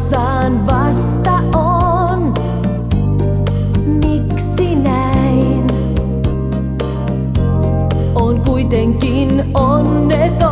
osaan vasta on. Miksi näin? On kuitenkin onneton.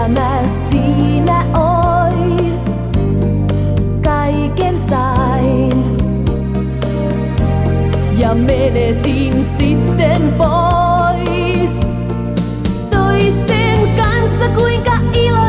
elämä siinä ois. Kaiken sain ja menetin sitten pois. Toisten kanssa kuinka ilo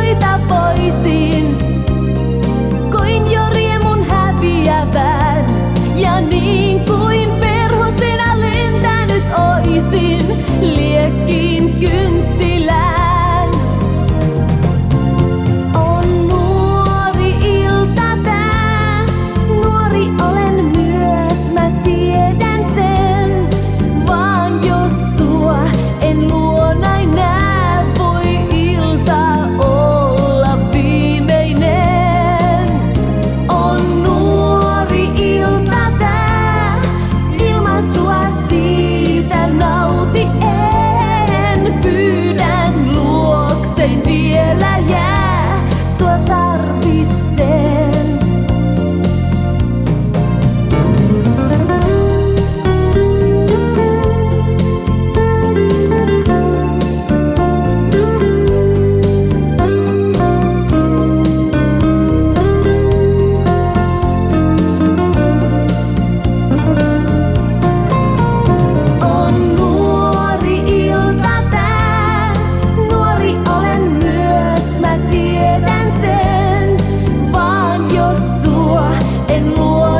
我。